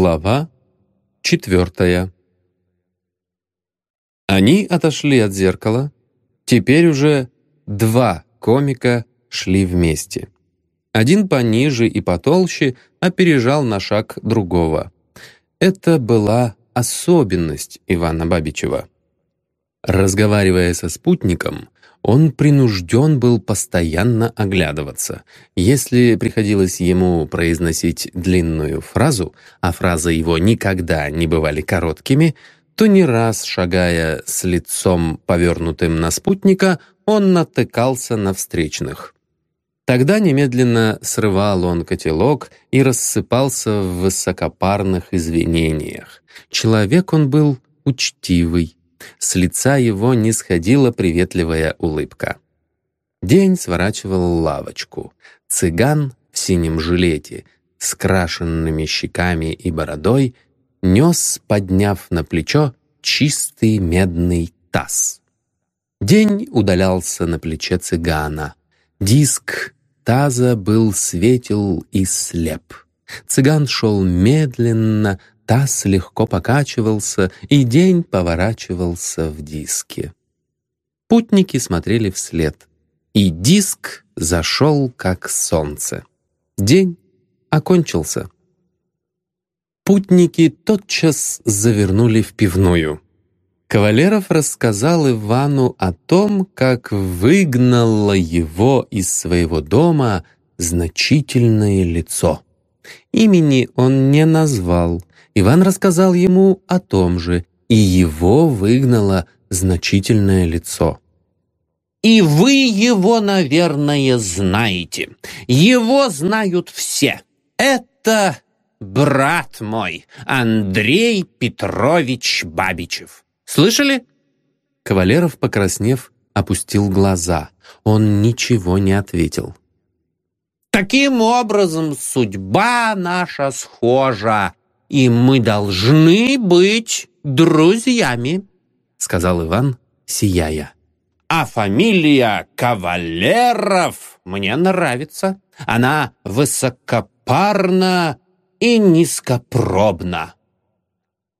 Глава четвертая Они отошли от зеркала. Теперь уже два комика шли вместе. Один пониже и потолще опережал на шаг другого. Это была особенность Ивана Бабичева. Разговаривая со спутником, он принужден был постоянно оглядываться. Если приходилось ему произносить длинную фразу, а фразы его никогда не бывали короткими, то не раз, шагая с лицом повернутым на спутника, он натыкался на встречных. Тогда немедленно срывал он котелок и рассыпался в высокопарных извинениях. Человек он был учтивый, с лица его не сходила приветливая улыбка. День сворачивал лавочку. Цыган в синем жилете, с крашенными щеками и бородой, нес, подняв на плечо, чистый медный таз. День удалялся на плече цыгана. Диск таза был светел и слеп. Цыган шел медленно, Таз легко покачивался, и день поворачивался в диске. Путники смотрели вслед, и диск зашел, как солнце. День окончился. Путники тотчас завернули в пивную. Кавалеров рассказал Ивану о том, как выгнало его из своего дома значительное лицо. Имени он не назвал, Иван рассказал ему о том же, и его выгнало значительное лицо. «И вы его, наверное, знаете. Его знают все. Это брат мой, Андрей Петрович Бабичев. Слышали?» Кавалеров, покраснев, опустил глаза. Он ничего не ответил. «Таким образом, судьба наша схожа и мы должны быть друзьями», — сказал Иван, сияя. «А фамилия Кавалеров мне нравится. Она высокопарна и низкопробна».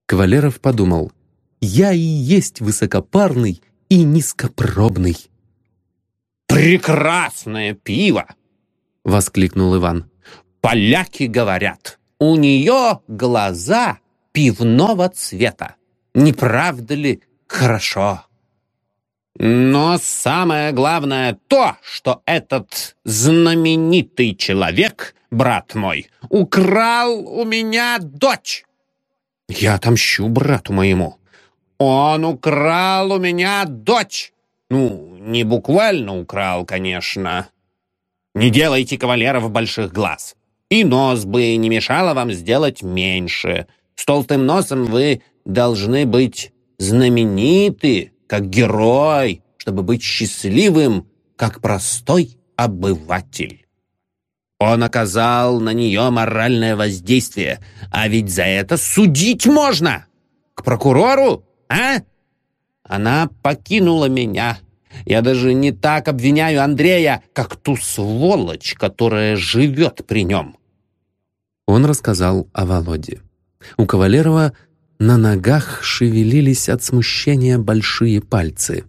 Кавалеров подумал, «Я и есть высокопарный и низкопробный». «Прекрасное пиво!» — воскликнул Иван. «Поляки говорят, у нее глаза пивного цвета. Не правда ли хорошо? Но самое главное то, что этот знаменитый человек, брат мой, украл у меня дочь. Я отомщу брату моему. Он украл у меня дочь. Ну, не буквально украл, конечно. Не делайте кавалеров больших глаз. И нос бы не мешало вам сделать меньше. С толстым носом вы должны быть знамениты, как герой, чтобы быть счастливым, как простой обыватель. Он оказал на нее моральное воздействие, а ведь за это судить можно. К прокурору, а? Она покинула меня. Я даже не так обвиняю Андрея, как ту сволочь, которая живет при нем. Он рассказал о Володе. У Кавалерова на ногах шевелились от смущения большие пальцы.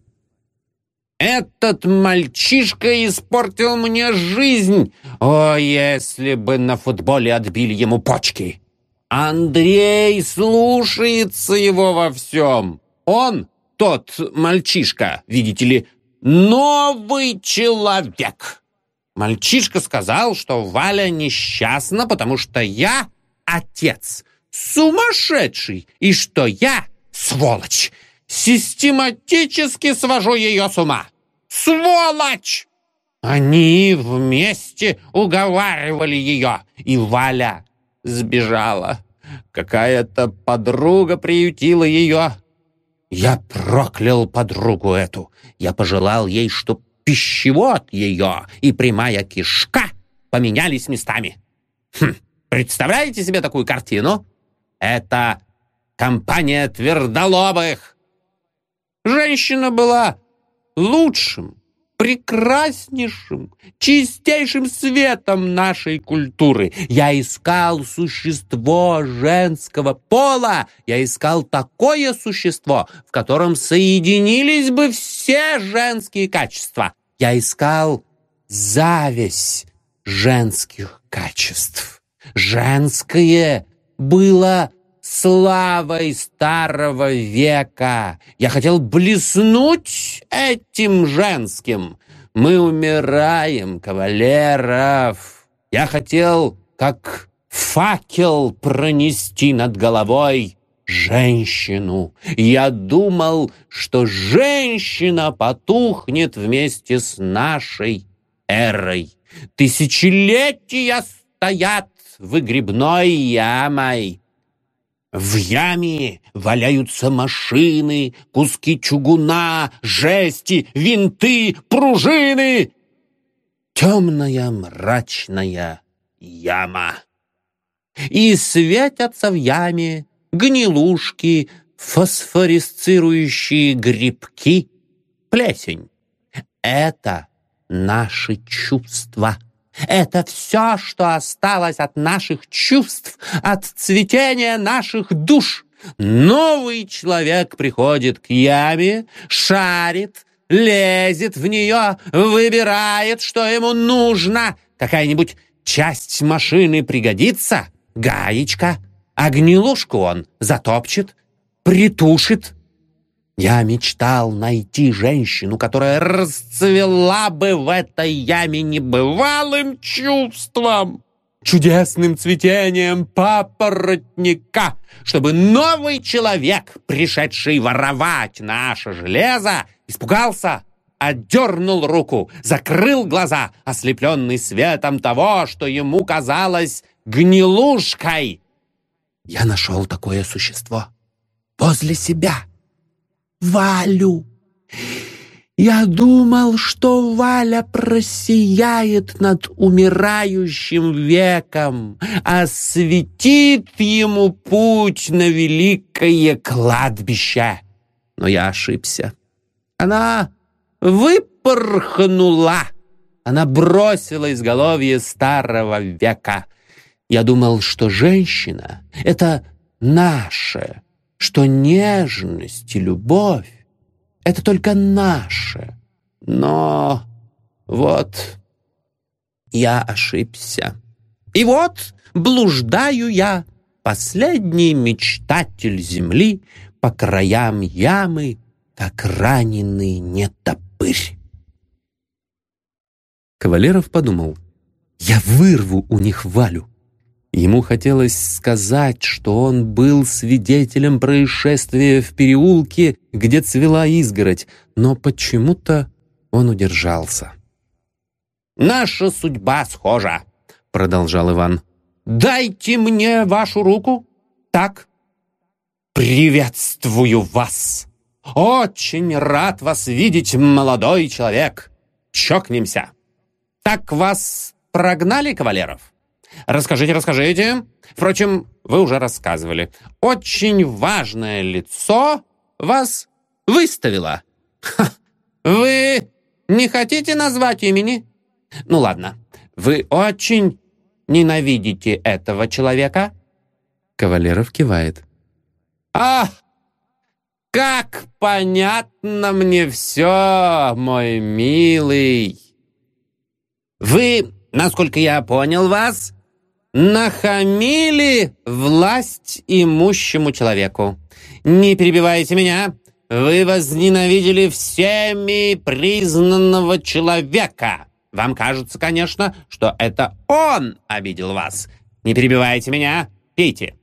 «Этот мальчишка испортил мне жизнь! О, если бы на футболе отбили ему почки! Андрей слушается его во всем! Он, тот мальчишка, видите ли, новый человек!» Мальчишка сказал, что Валя несчастна, потому что я отец, сумасшедший, и что я, сволочь, систематически свожу ее с ума. Сволочь! Они вместе уговаривали ее, и Валя сбежала. Какая-то подруга приютила ее. Я проклял подругу эту. Я пожелал ей, чтоб пищевод ее и прямая кишка поменялись местами. Хм, представляете себе такую картину? Это компания твердолобых. Женщина была лучшим, прекраснейшим, чистейшим светом нашей культуры. Я искал существо женского пола. Я искал такое существо, в котором соединились бы все женские качества. Я искал зависть женских качеств. Женское было славой старого века. Я хотел блеснуть этим женским. Мы умираем, кавалеров. Я хотел, как факел, пронести над головой женщину. Я думал, что женщина потухнет вместе с нашей эрой. Тысячелетия стоят выгребной ямой. В яме валяются машины, куски чугуна, жести, винты, пружины. Темная мрачная яма. И светятся в яме гнилушки, фосфорисцирующие грибки, плесень. Это наши чувства. Это все, что осталось от наших чувств, от цветения наших душ. Новый человек приходит к яме, шарит, лезет в нее, выбирает, что ему нужно. Какая-нибудь часть машины пригодится, гаечка, а гнилушку он затопчет, притушит, я мечтал найти женщину, которая расцвела бы в этой яме небывалым чувством, чудесным цветением папоротника, чтобы новый человек, пришедший воровать наше железо, испугался, отдернул руку, закрыл глаза, ослепленный светом того, что ему казалось гнилушкой. Я нашел такое существо возле себя. Валю. Я думал, что Валя просияет над умирающим веком, осветит ему путь на великое кладбище. Но я ошибся. Она выпорхнула. Она бросила изголовье старого века. Я думал, что женщина — это наше, что нежность и любовь — это только наше. Но вот я ошибся. И вот блуждаю я, последний мечтатель земли, по краям ямы, как раненый нетопырь. Кавалеров подумал, я вырву у них Валю. Ему хотелось сказать, что он был свидетелем происшествия в переулке, где цвела изгородь, но почему-то он удержался. «Наша судьба схожа», — продолжал Иван. «Дайте мне вашу руку. Так. Приветствую вас. Очень рад вас видеть, молодой человек. Чокнемся. Так вас прогнали, кавалеров?» Расскажите, расскажите. Впрочем, вы уже рассказывали. Очень важное лицо вас выставило. Ха, вы не хотите назвать имени? Ну ладно. Вы очень ненавидите этого человека? Кавалеров кивает. Ах, как понятно мне все, мой милый. Вы, насколько я понял вас, нахамили власть имущему человеку. Не перебивайте меня. Вы возненавидели всеми признанного человека. Вам кажется, конечно, что это он обидел вас. Не перебивайте меня. Пейте.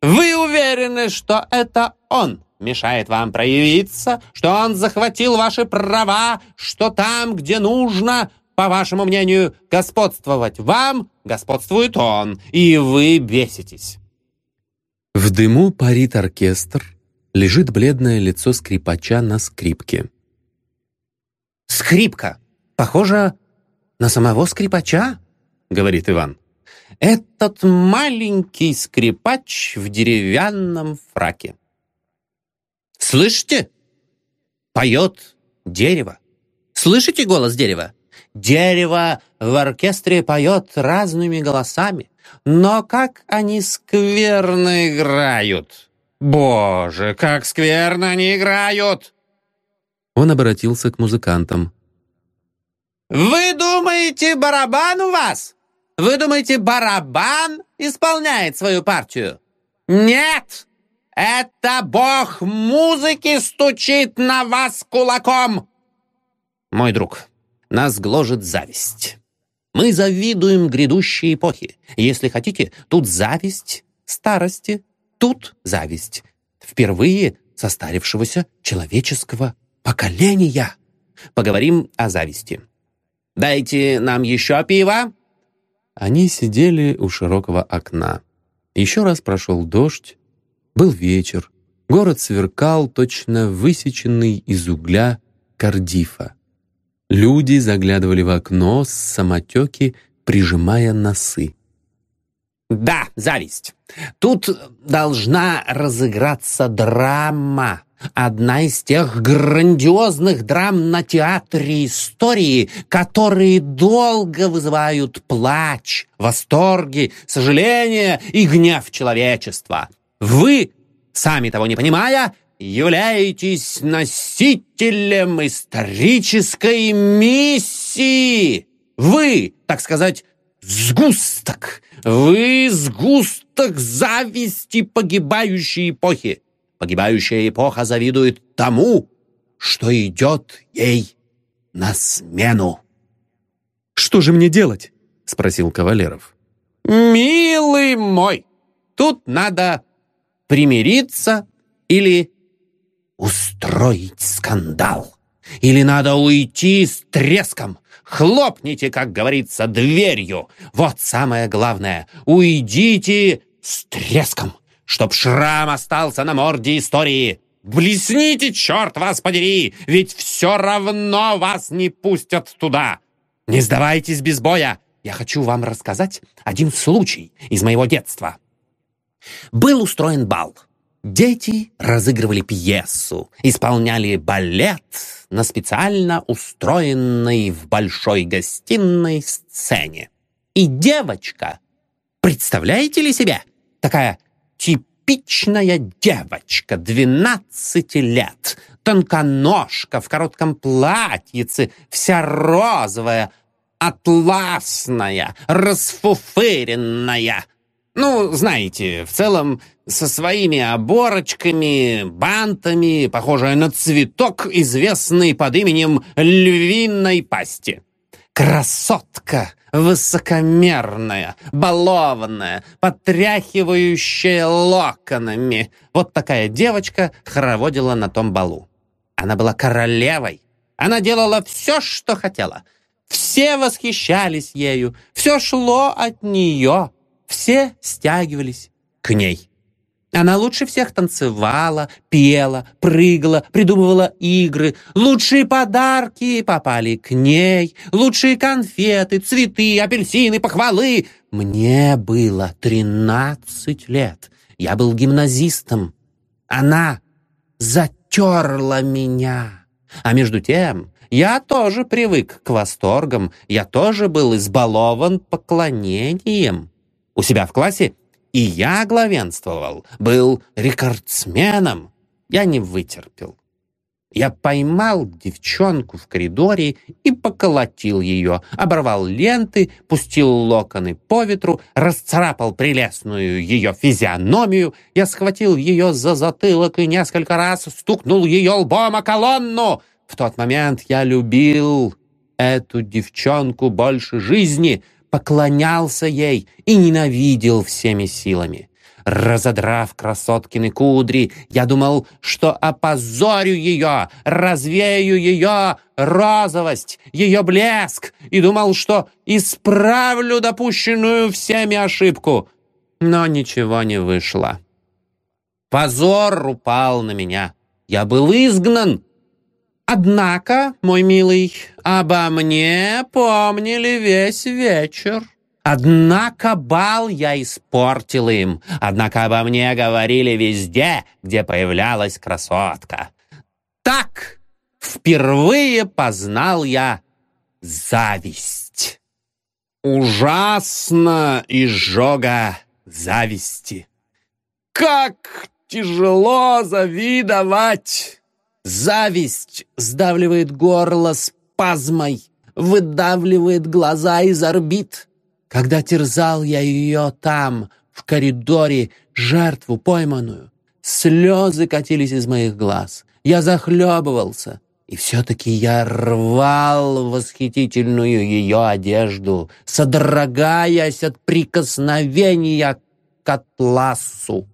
Вы уверены, что это он мешает вам проявиться, что он захватил ваши права, что там, где нужно, по вашему мнению, господствовать вам, господствует он, и вы беситесь. В дыму парит оркестр, лежит бледное лицо скрипача на скрипке. «Скрипка! Похоже на самого скрипача?» — говорит Иван. «Этот маленький скрипач в деревянном фраке. Слышите? Поет дерево. Слышите голос дерева? Дерево в оркестре поет разными голосами, но как они скверно играют! Боже, как скверно они играют!» Он обратился к музыкантам. «Вы думаете, барабан у вас? Вы думаете, барабан исполняет свою партию? Нет! Это бог музыки стучит на вас кулаком!» Мой друг, нас гложет зависть. Мы завидуем грядущей эпохи. Если хотите, тут зависть старости, тут зависть впервые состарившегося человеческого поколения. Поговорим о зависти. «Дайте нам еще пива!» Они сидели у широкого окна. Еще раз прошел дождь. Был вечер. Город сверкал, точно высеченный из угля Кардифа. Люди заглядывали в окно с самотеки, прижимая носы. «Да, зависть. Тут должна разыграться драма. Одна из тех грандиозных драм на театре истории, которые долго вызывают плач, восторги, сожаление и гнев человечества. Вы, сами того не понимая, являетесь носителем исторической миссии. Вы, так сказать, сгусток. Вы сгусток зависти погибающей эпохи. Погибающая эпоха завидует тому, что идет ей на смену. «Что же мне делать?» — спросил Кавалеров. «Милый мой, тут надо примириться или устроить скандал. Или надо уйти с треском. Хлопните, как говорится, дверью. Вот самое главное. Уйдите с треском, чтоб шрам остался на морде истории. Блесните, черт вас подери, ведь все равно вас не пустят туда. Не сдавайтесь без боя. Я хочу вам рассказать один случай из моего детства. Был устроен бал. Дети разыгрывали пьесу, исполняли балет на специально устроенной в большой гостиной сцене. И девочка, представляете ли себе, такая типичная девочка, 12 лет, тонконожка в коротком платьице, вся розовая, атласная, расфуфыренная. Ну, знаете, в целом со своими оборочками, бантами, похожая на цветок, известный под именем львиной пасти. Красотка, высокомерная, балованная, потряхивающая локонами. Вот такая девочка хороводила на том балу. Она была королевой. Она делала все, что хотела. Все восхищались ею. Все шло от нее. Все стягивались к ней. Она лучше всех танцевала, пела, прыгала, придумывала игры. Лучшие подарки попали к ней. Лучшие конфеты, цветы, апельсины, похвалы. Мне было тринадцать лет. Я был гимназистом. Она затерла меня. А между тем я тоже привык к восторгам. Я тоже был избалован поклонением. У себя в классе и я главенствовал, был рекордсменом. Я не вытерпел. Я поймал девчонку в коридоре и поколотил ее, оборвал ленты, пустил локоны по ветру, расцарапал прелестную ее физиономию. Я схватил ее за затылок и несколько раз стукнул ее лбом о колонну. В тот момент я любил эту девчонку больше жизни, поклонялся ей и ненавидел всеми силами. Разодрав красоткины кудри, я думал, что опозорю ее, развею ее розовость, ее блеск, и думал, что исправлю допущенную всеми ошибку. Но ничего не вышло. Позор упал на меня. Я был изгнан, Однако, мой милый, обо мне помнили весь вечер. Однако бал я испортил им, однако обо мне говорили везде, где появлялась красотка. Так, впервые познал я зависть. Ужасно изжога зависти. Как тяжело завидовать! Зависть сдавливает горло спазмой, выдавливает глаза из орбит. Когда терзал я ее там, в коридоре, жертву пойманную, слезы катились из моих глаз. Я захлебывался, и все-таки я рвал восхитительную ее одежду, содрогаясь от прикосновения к атласу.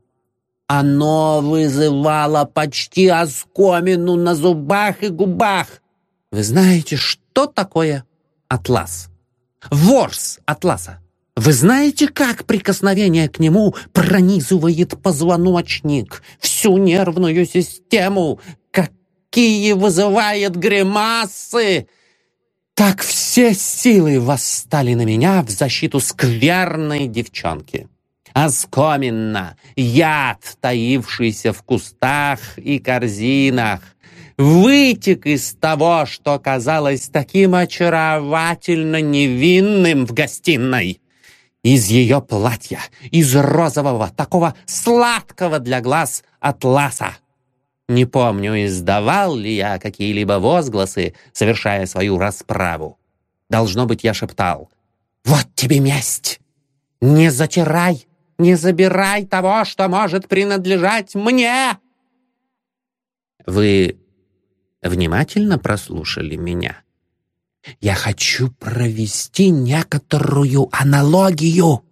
Оно вызывало почти оскомину на зубах и губах. Вы знаете, что такое атлас? Ворс атласа. Вы знаете, как прикосновение к нему пронизывает позвоночник, всю нервную систему, какие вызывает гримасы? Так все силы восстали на меня в защиту скверной девчонки. Оскоменно, яд, таившийся в кустах и корзинах, вытек из того, что казалось таким очаровательно невинным в гостиной. Из ее платья, из розового, такого сладкого для глаз атласа. Не помню, издавал ли я какие-либо возгласы, совершая свою расправу. Должно быть, я шептал. «Вот тебе месть! Не затирай не забирай того, что может принадлежать мне!» Вы внимательно прослушали меня? Я хочу провести некоторую аналогию.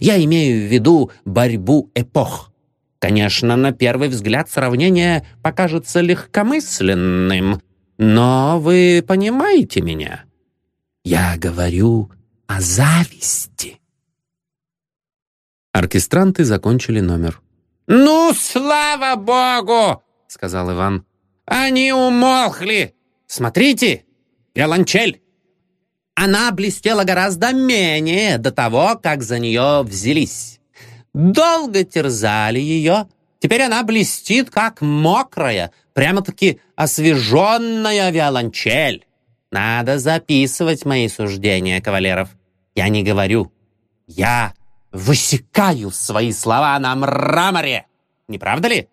Я имею в виду борьбу эпох. Конечно, на первый взгляд сравнение покажется легкомысленным, но вы понимаете меня. Я говорю о зависти. Оркестранты закончили номер. «Ну, слава богу!» — сказал Иван. «Они умолкли! Смотрите, виолончель!» Она блестела гораздо менее до того, как за нее взялись. Долго терзали ее. Теперь она блестит, как мокрая, прямо-таки освеженная виолончель. Надо записывать мои суждения, кавалеров. Я не говорю. Я высекаю свои слова на мраморе. Не правда ли?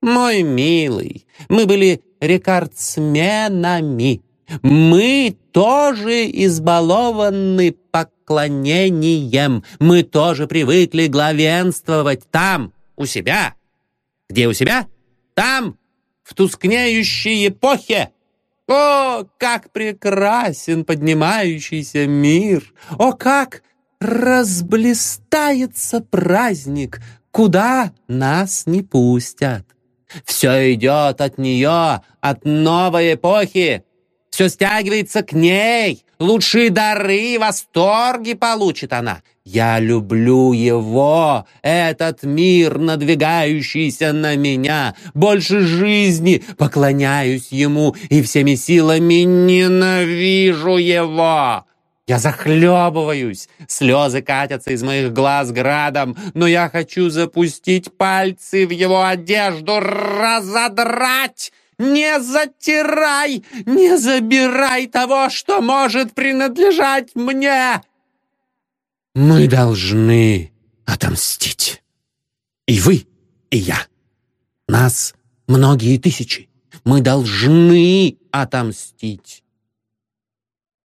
Мой милый, мы были рекордсменами. Мы тоже избалованы поклонением. Мы тоже привыкли главенствовать там, у себя. Где у себя? Там, в тускнеющей эпохе. О, как прекрасен поднимающийся мир! О, как разблистается праздник, куда нас не пустят. Все идет от нее, от новой эпохи. Все стягивается к ней. Лучшие дары и восторги получит она. Я люблю его, этот мир, надвигающийся на меня. Больше жизни поклоняюсь ему и всеми силами ненавижу его. Я захлебываюсь, слезы катятся из моих глаз градом, но я хочу запустить пальцы в его одежду, разодрать! Не затирай, не забирай того, что может принадлежать мне! Мы должны отомстить. И вы, и я. Нас многие тысячи. Мы должны отомстить.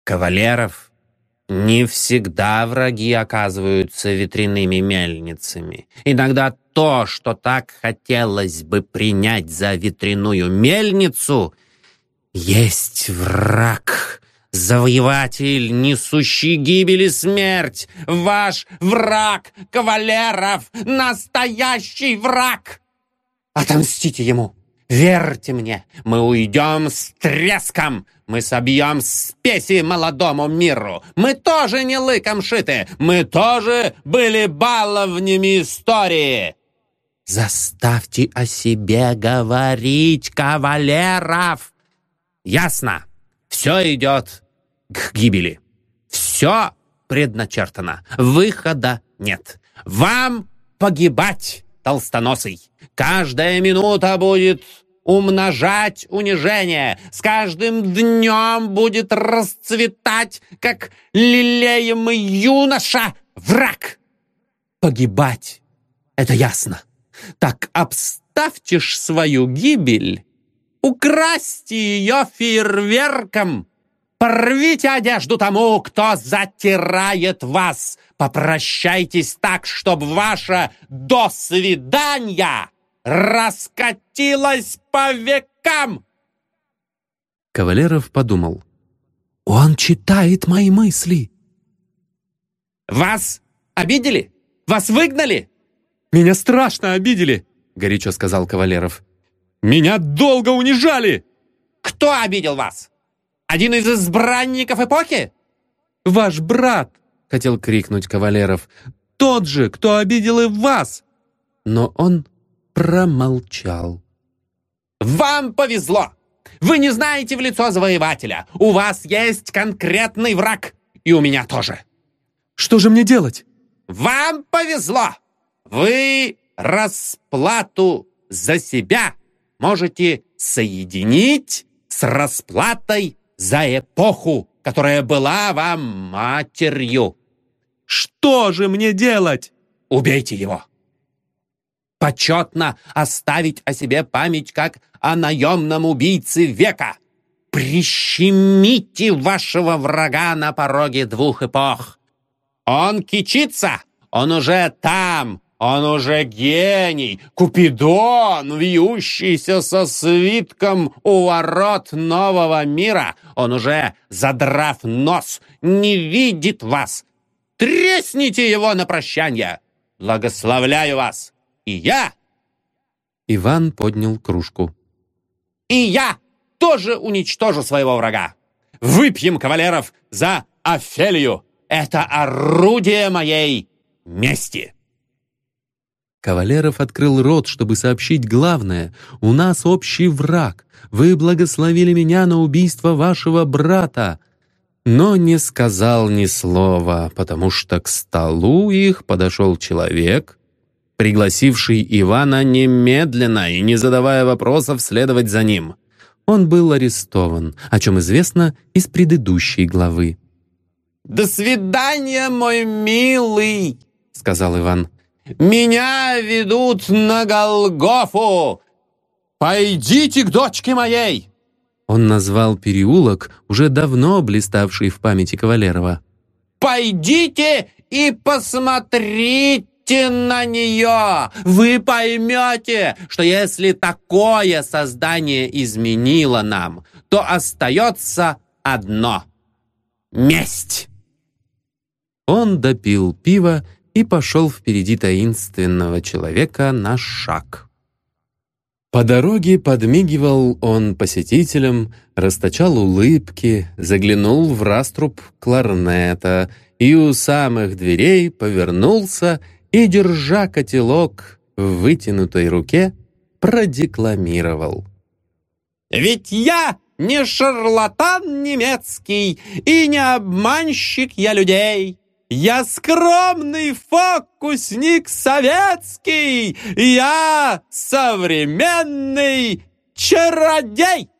Кавалеров не всегда враги оказываются ветряными мельницами. Иногда то, что так хотелось бы принять за ветряную мельницу, есть враг, завоеватель, несущий гибель и смерть. Ваш враг, кавалеров, настоящий враг. Отомстите ему. Верьте мне, мы уйдем с треском, мы собьем спеси молодому миру. Мы тоже не лыком шиты, мы тоже были баловнями истории. Заставьте о себе говорить, кавалеров. Ясно, все идет к гибели. Все предначертано, выхода нет. Вам погибать, толстоносый. Каждая минута будет умножать унижение. С каждым днем будет расцветать, как лелеемый юноша, враг. Погибать — это ясно. Так обставьте ж свою гибель, украсьте ее фейерверком, порвите одежду тому, кто затирает вас, попрощайтесь так, чтобы ваше «до свидания» раскатилось по векам!» Кавалеров подумал. «Он читает мои мысли!» «Вас обидели? Вас выгнали?» «Меня страшно обидели!» — горячо сказал Кавалеров. «Меня долго унижали!» «Кто обидел вас? Один из избранников эпохи?» «Ваш брат!» — хотел крикнуть Кавалеров. «Тот же, кто обидел и вас!» Но он промолчал. «Вам повезло! Вы не знаете в лицо завоевателя! У вас есть конкретный враг! И у меня тоже!» «Что же мне делать?» «Вам повезло! Вы расплату за себя можете соединить с расплатой за эпоху, которая была вам матерью!» «Что же мне делать?» «Убейте его!» Почетно оставить о себе память как о наемном убийце века. Прищемите вашего врага на пороге двух эпох. Он кичится, он уже там, он уже гений, Купидон, вьющийся со свитком у ворот нового мира. Он уже, задрав нос, не видит вас. Тресните его на прощание. Благословляю вас. И я!» Иван поднял кружку. «И я тоже уничтожу своего врага! Выпьем, кавалеров, за Офелию! Это орудие моей мести!» Кавалеров открыл рот, чтобы сообщить главное. «У нас общий враг. Вы благословили меня на убийство вашего брата!» Но не сказал ни слова, потому что к столу их подошел человек, пригласивший Ивана немедленно и не задавая вопросов следовать за ним. Он был арестован, о чем известно из предыдущей главы. «До свидания, мой милый!» — сказал Иван. «Меня ведут на Голгофу! Пойдите к дочке моей!» Он назвал переулок, уже давно блиставший в памяти Кавалерова. «Пойдите и посмотрите!» Гляньте на нее! Вы поймете, что если такое создание изменило нам, то остается одно — месть!» Он допил пиво и пошел впереди таинственного человека на шаг. По дороге подмигивал он посетителям, расточал улыбки, заглянул в раструб кларнета и у самых дверей повернулся и, держа котелок в вытянутой руке, продекламировал. «Ведь я не шарлатан немецкий и не обманщик я людей!» Я скромный фокусник советский, я современный чародей.